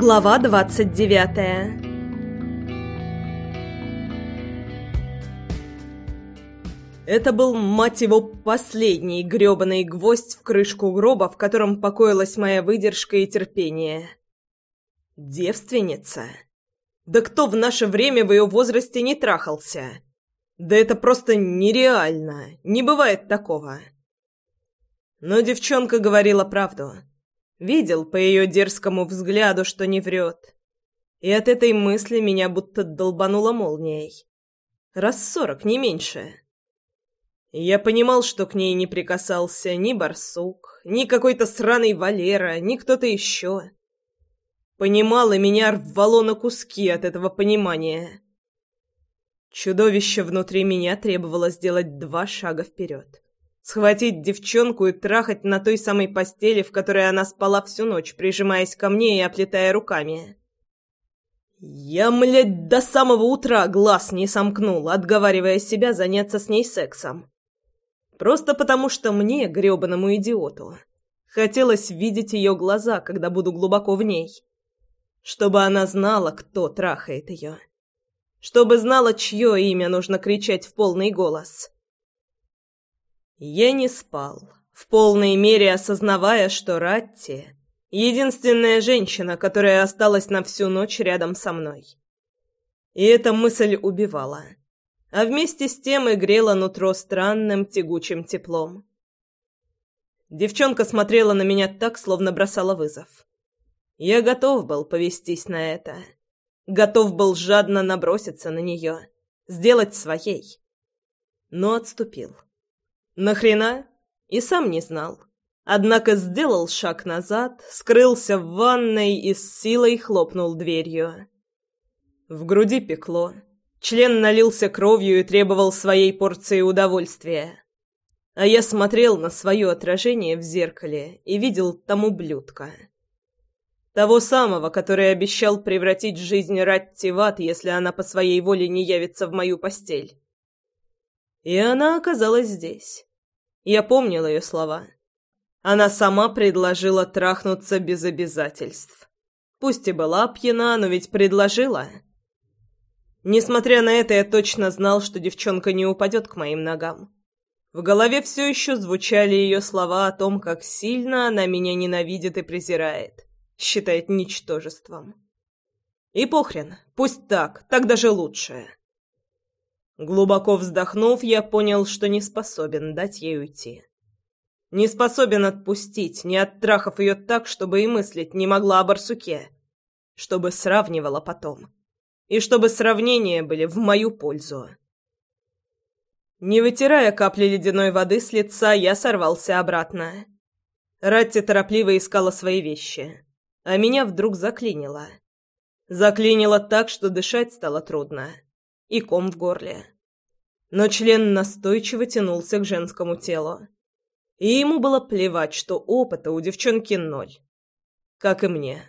Глава двадцать девятая Это был, мать его, последний грёбаный гвоздь в крышку гроба, в котором покоилась моя выдержка и терпение. Девственница? Да кто в наше время в ее возрасте не трахался? Да это просто нереально, не бывает такого. Но девчонка говорила правду. Видел по ее дерзкому взгляду, что не врет. И от этой мысли меня будто долбануло молнией. Раз сорок, не меньше. Я понимал, что к ней не прикасался ни барсук, ни какой-то сраный Валера, ни кто-то еще. Понимал, и меня рвало на куски от этого понимания. Чудовище внутри меня требовало сделать два шага вперед. Схватить девчонку и трахать на той самой постели, в которой она спала всю ночь, прижимаясь ко мне и оплетая руками. Я, млядь, до самого утра глаз не сомкнул, отговаривая себя заняться с ней сексом. Просто потому, что мне, грёбаному идиоту, хотелось видеть ее глаза, когда буду глубоко в ней. Чтобы она знала, кто трахает ее. Чтобы знала, чье имя нужно кричать в полный голос. Я не спал, в полной мере осознавая, что Ратти — единственная женщина, которая осталась на всю ночь рядом со мной. И эта мысль убивала — а вместе с тем и грела нутро странным тягучим теплом. Девчонка смотрела на меня так, словно бросала вызов. Я готов был повестись на это. Готов был жадно наброситься на нее, сделать своей. Но отступил. Нахрена? И сам не знал. Однако сделал шаг назад, скрылся в ванной и с силой хлопнул дверью. В груди пекло. Член налился кровью и требовал своей порции удовольствия. А я смотрел на свое отражение в зеркале и видел там ублюдка. Того самого, который обещал превратить жизнь Ратти в ад, если она по своей воле не явится в мою постель. И она оказалась здесь. Я помнил ее слова. Она сама предложила трахнуться без обязательств. Пусть и была пьяна, но ведь предложила. Несмотря на это, я точно знал, что девчонка не упадет к моим ногам. В голове все еще звучали ее слова о том, как сильно она меня ненавидит и презирает, считает ничтожеством. И похрен, пусть так, так даже лучше. Глубоко вздохнув, я понял, что не способен дать ей уйти. Не способен отпустить, не оттрахав ее так, чтобы и мыслить не могла о барсуке, чтобы сравнивала потом и чтобы сравнения были в мою пользу. Не вытирая капли ледяной воды с лица, я сорвался обратно. Ратти торопливо искала свои вещи, а меня вдруг заклинило. Заклинило так, что дышать стало трудно, и ком в горле. Но член настойчиво тянулся к женскому телу. И ему было плевать, что опыта у девчонки ноль. Как и мне.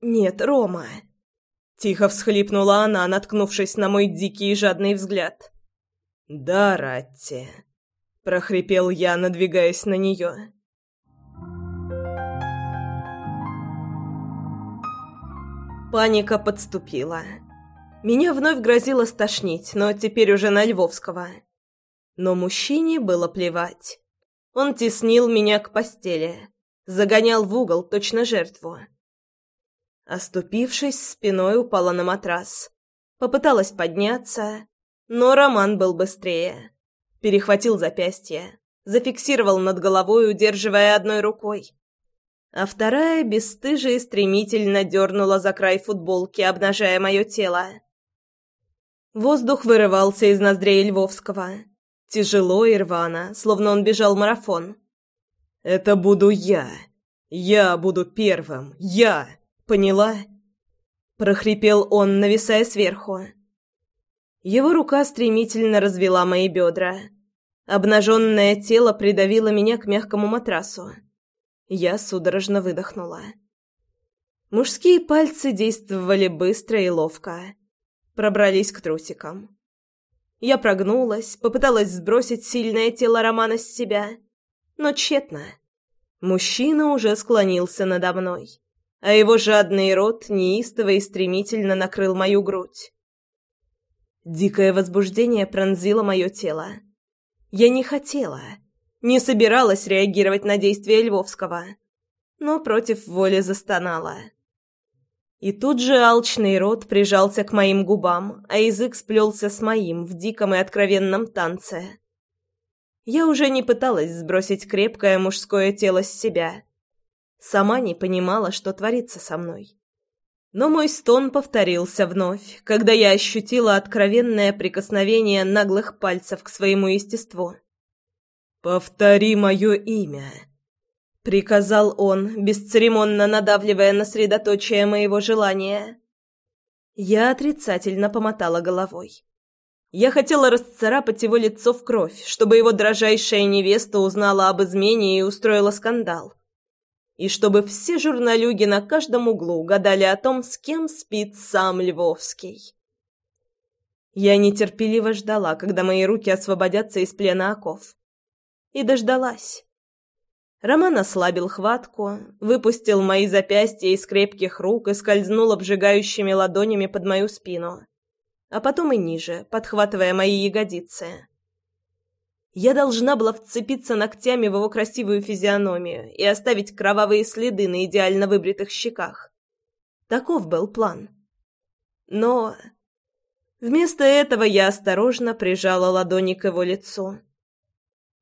«Нет, Рома!» Тихо всхлипнула она, наткнувшись на мой дикий и жадный взгляд. «Да, Ратти», — прохрипел я, надвигаясь на нее. Паника подступила. Меня вновь грозило стошнить, но теперь уже на Львовского. Но мужчине было плевать. Он теснил меня к постели, загонял в угол точно жертву. Оступившись, спиной упала на матрас. Попыталась подняться, но Роман был быстрее. Перехватил запястье, зафиксировал над головой, удерживая одной рукой. А вторая бесстыже и стремительно дернула за край футболки, обнажая мое тело. Воздух вырывался из ноздрей Львовского. Тяжело и рвано, словно он бежал марафон. «Это буду я. Я буду первым. Я!» Поняла?» — прохрипел он, нависая сверху. Его рука стремительно развела мои бедра. Обнаженное тело придавило меня к мягкому матрасу. Я судорожно выдохнула. Мужские пальцы действовали быстро и ловко. Пробрались к трусикам. Я прогнулась, попыталась сбросить сильное тело Романа с себя, но тщетно. Мужчина уже склонился надо мной а его жадный рот неистово и стремительно накрыл мою грудь. Дикое возбуждение пронзило мое тело. Я не хотела, не собиралась реагировать на действия Львовского, но против воли застонала. И тут же алчный рот прижался к моим губам, а язык сплелся с моим в диком и откровенном танце. Я уже не пыталась сбросить крепкое мужское тело с себя. Сама не понимала, что творится со мной. Но мой стон повторился вновь, когда я ощутила откровенное прикосновение наглых пальцев к своему естеству. «Повтори мое имя», — приказал он, бесцеремонно надавливая на средоточие моего желания. Я отрицательно помотала головой. Я хотела расцарапать его лицо в кровь, чтобы его дрожайшая невеста узнала об измене и устроила скандал. И чтобы все журналюги на каждом углу гадали о том, с кем спит сам Львовский. Я нетерпеливо ждала, когда мои руки освободятся из плена оков. И дождалась. Роман ослабил хватку, выпустил мои запястья из крепких рук и скользнул обжигающими ладонями под мою спину а потом и ниже, подхватывая мои ягодицы. Я должна была вцепиться ногтями в его красивую физиономию и оставить кровавые следы на идеально выбритых щеках. Таков был план. Но вместо этого я осторожно прижала ладони к его лицу.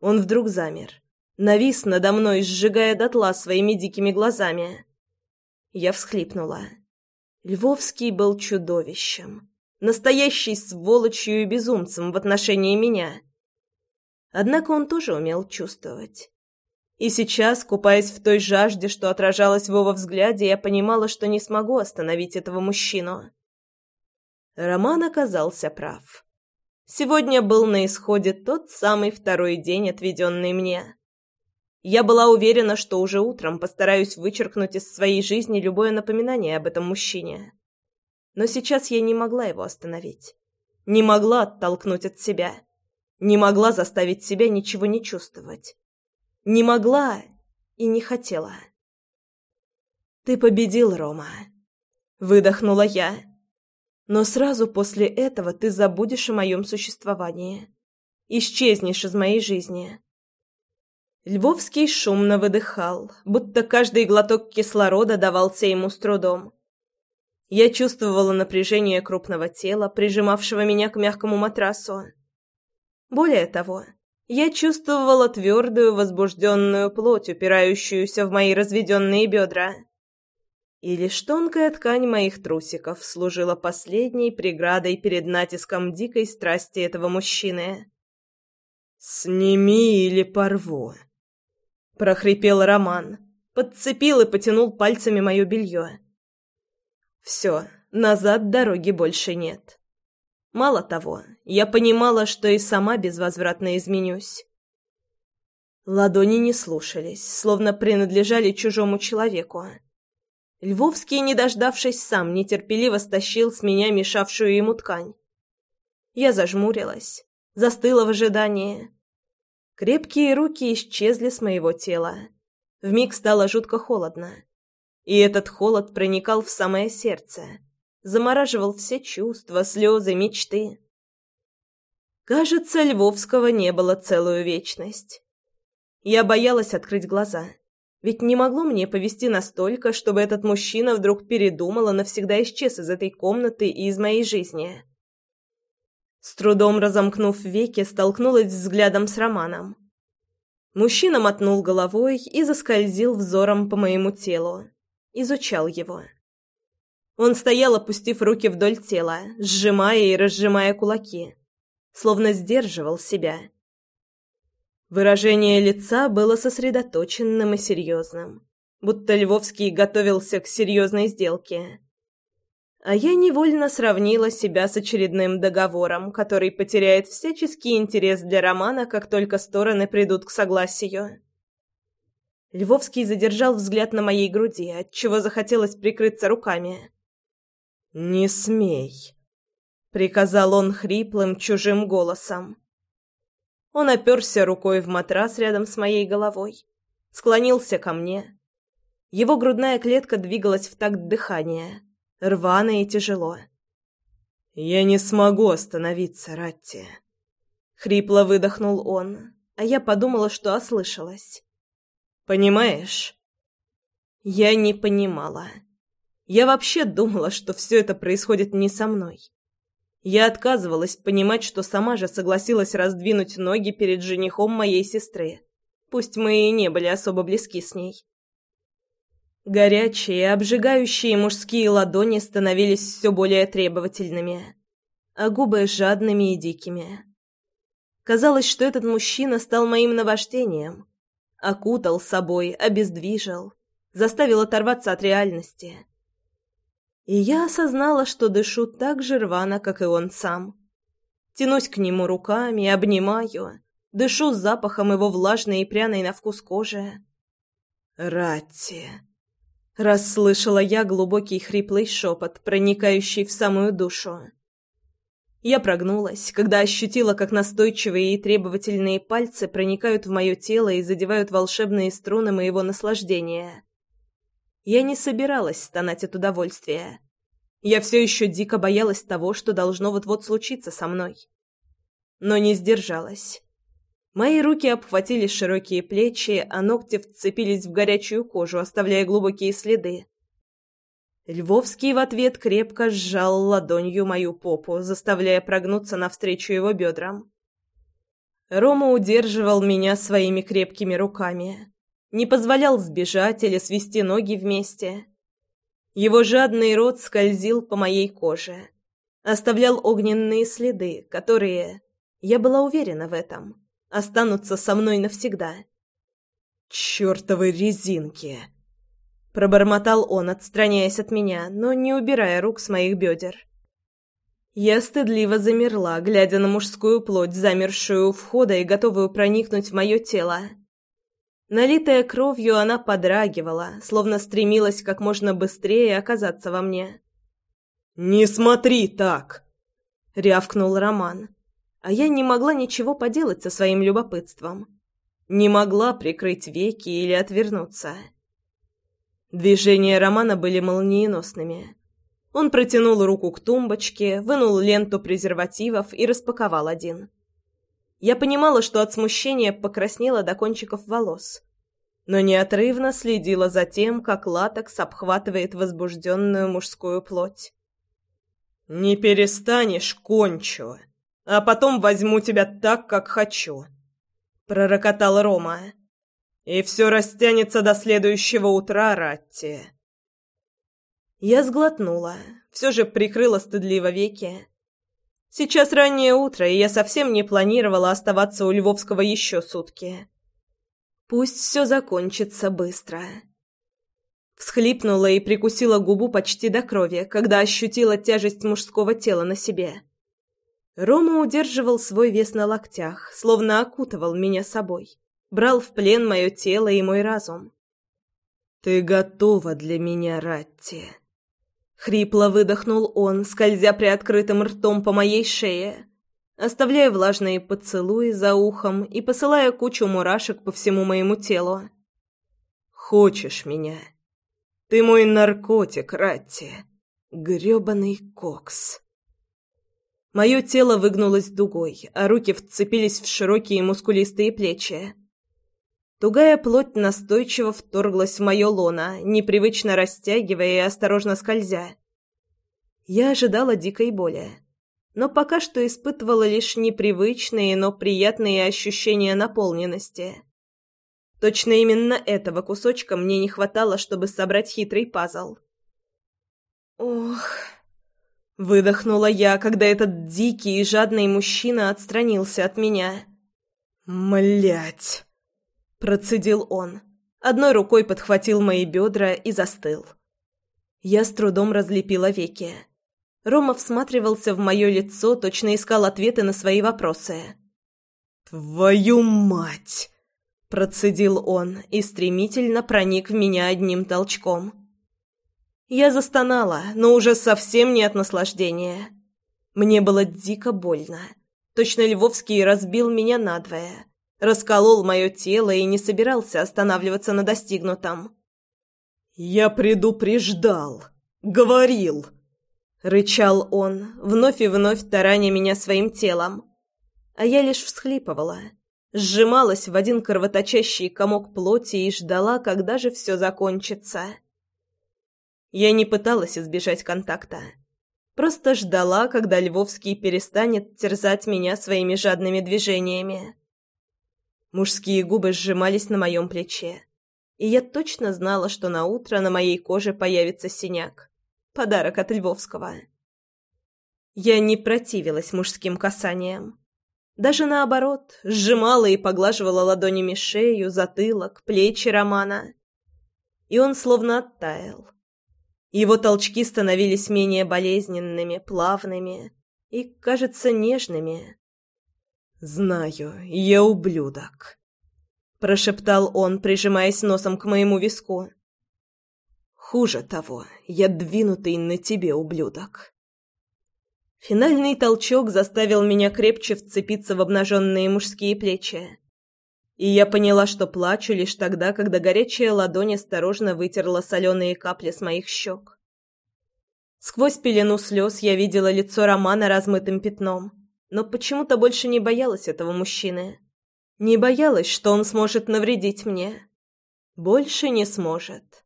Он вдруг замер, навис надо мной, сжигая дотла своими дикими глазами. Я всхлипнула. Львовский был чудовищем настоящей сволочью и безумцем в отношении меня. Однако он тоже умел чувствовать. И сейчас, купаясь в той жажде, что отражалась в его взгляде, я понимала, что не смогу остановить этого мужчину. Роман оказался прав. Сегодня был на исходе тот самый второй день, отведенный мне. Я была уверена, что уже утром постараюсь вычеркнуть из своей жизни любое напоминание об этом мужчине но сейчас я не могла его остановить. Не могла оттолкнуть от себя. Не могла заставить себя ничего не чувствовать. Не могла и не хотела. «Ты победил, Рома», — выдохнула я. «Но сразу после этого ты забудешь о моем существовании. Исчезнешь из моей жизни». Львовский шумно выдыхал, будто каждый глоток кислорода давался ему с трудом. Я чувствовала напряжение крупного тела, прижимавшего меня к мягкому матрасу. Более того, я чувствовала твердую, возбужденную плоть, упирающуюся в мои разведенные бедра. И лишь тонкая ткань моих трусиков служила последней преградой перед натиском дикой страсти этого мужчины. «Сними или порву!» — прохрипел Роман, подцепил и потянул пальцами мое белье. Все, назад дороги больше нет. Мало того, я понимала, что и сама безвозвратно изменюсь. Ладони не слушались, словно принадлежали чужому человеку. Львовский, не дождавшись сам, нетерпеливо стащил с меня мешавшую ему ткань. Я зажмурилась, застыла в ожидании. Крепкие руки исчезли с моего тела. Вмиг стало жутко холодно. И этот холод проникал в самое сердце, замораживал все чувства, слезы, мечты. Кажется, Львовского не было целую вечность. Я боялась открыть глаза, ведь не могло мне повести настолько, чтобы этот мужчина вдруг передумал и навсегда исчез из этой комнаты и из моей жизни. С трудом разомкнув веки, столкнулась взглядом с Романом. Мужчина мотнул головой и заскользил взором по моему телу изучал его. Он стоял, опустив руки вдоль тела, сжимая и разжимая кулаки, словно сдерживал себя. Выражение лица было сосредоточенным и серьезным, будто Львовский готовился к серьезной сделке. А я невольно сравнила себя с очередным договором, который потеряет всяческий интерес для романа, как только стороны придут к согласию. Львовский задержал взгляд на моей груди, отчего захотелось прикрыться руками. «Не смей», — приказал он хриплым, чужим голосом. Он оперся рукой в матрас рядом с моей головой, склонился ко мне. Его грудная клетка двигалась в такт дыхания, рвано и тяжело. «Я не смогу остановиться, Ратти», — хрипло выдохнул он, а я подумала, что ослышалась. «Понимаешь?» Я не понимала. Я вообще думала, что все это происходит не со мной. Я отказывалась понимать, что сама же согласилась раздвинуть ноги перед женихом моей сестры, пусть мы и не были особо близки с ней. Горячие, обжигающие мужские ладони становились все более требовательными, а губы жадными и дикими. Казалось, что этот мужчина стал моим наваждением, окутал собой, обездвижил, заставил оторваться от реальности. И я осознала, что дышу так же рвано, как и он сам. Тянусь к нему руками, обнимаю, дышу запахом его влажной и пряной на вкус кожи. «Ратти!» Расслышала я глубокий хриплый шепот, проникающий в самую душу. Я прогнулась, когда ощутила, как настойчивые и требовательные пальцы проникают в мое тело и задевают волшебные струны моего наслаждения. Я не собиралась стонать от удовольствия. Я все еще дико боялась того, что должно вот-вот случиться со мной. Но не сдержалась. Мои руки обхватили широкие плечи, а ногти вцепились в горячую кожу, оставляя глубокие следы. Львовский в ответ крепко сжал ладонью мою попу, заставляя прогнуться навстречу его бедрам. Рома удерживал меня своими крепкими руками, не позволял сбежать или свести ноги вместе. Его жадный рот скользил по моей коже, оставлял огненные следы, которые, я была уверена в этом, останутся со мной навсегда. «Чёртовы резинки!» Пробормотал он, отстраняясь от меня, но не убирая рук с моих бедер. Я стыдливо замерла, глядя на мужскую плоть, замершую у входа и готовую проникнуть в мое тело. Налитая кровью, она подрагивала, словно стремилась как можно быстрее оказаться во мне. «Не смотри так!» — рявкнул Роман а я не могла ничего поделать со своим любопытством. Не могла прикрыть веки или отвернуться. Движения Романа были молниеносными. Он протянул руку к тумбочке, вынул ленту презервативов и распаковал один. Я понимала, что от смущения покраснела до кончиков волос, но неотрывно следила за тем, как латекс обхватывает возбужденную мужскую плоть. «Не перестанешь, кончу!» А потом возьму тебя так, как хочу», — пророкотал Рома. «И все растянется до следующего утра, Ратти». Я сглотнула, все же прикрыла стыдливо веки. Сейчас раннее утро, и я совсем не планировала оставаться у Львовского еще сутки. Пусть все закончится быстро. Всхлипнула и прикусила губу почти до крови, когда ощутила тяжесть мужского тела на себе. Рома удерживал свой вес на локтях, словно окутывал меня собой, брал в плен мое тело и мой разум. «Ты готова для меня, Ратти?» Хрипло выдохнул он, скользя приоткрытым ртом по моей шее, оставляя влажные поцелуи за ухом и посылая кучу мурашек по всему моему телу. «Хочешь меня? Ты мой наркотик, Ратти. грёбаный кокс». Мое тело выгнулось дугой, а руки вцепились в широкие мускулистые плечи. Тугая плоть настойчиво вторглась в мое лоно, непривычно растягивая и осторожно скользя. Я ожидала дикой боли, но пока что испытывала лишь непривычные, но приятные ощущения наполненности. Точно именно этого кусочка мне не хватало, чтобы собрать хитрый пазл. Ох... Выдохнула я, когда этот дикий и жадный мужчина отстранился от меня. «Млять!» – процедил он. Одной рукой подхватил мои бедра и застыл. Я с трудом разлепила веки. Рома всматривался в мое лицо, точно искал ответы на свои вопросы. «Твою мать!» – процедил он и стремительно проник в меня одним толчком. Я застонала, но уже совсем не от наслаждения. Мне было дико больно. Точно Львовский разбил меня надвое. Расколол мое тело и не собирался останавливаться на достигнутом. «Я предупреждал! Говорил!» — рычал он, вновь и вновь тараня меня своим телом. А я лишь всхлипывала, сжималась в один кровоточащий комок плоти и ждала, когда же все закончится. Я не пыталась избежать контакта. Просто ждала, когда Львовский перестанет терзать меня своими жадными движениями. Мужские губы сжимались на моем плече, и я точно знала, что на утро на моей коже появится синяк. Подарок от Львовского. Я не противилась мужским касаниям. Даже наоборот, сжимала и поглаживала ладонями шею, затылок, плечи Романа. И он словно оттаял его толчки становились менее болезненными, плавными и, кажется, нежными. «Знаю, я ублюдок», — прошептал он, прижимаясь носом к моему виску. «Хуже того, я двинутый на тебе, ублюдок». Финальный толчок заставил меня крепче вцепиться в обнаженные мужские плечи. И я поняла, что плачу лишь тогда, когда горячая ладонь осторожно вытерла соленые капли с моих щек. Сквозь пелену слез я видела лицо Романа размытым пятном, но почему-то больше не боялась этого мужчины. Не боялась, что он сможет навредить мне. Больше не сможет.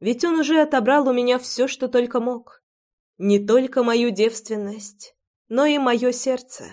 Ведь он уже отобрал у меня все, что только мог. Не только мою девственность, но и мое сердце.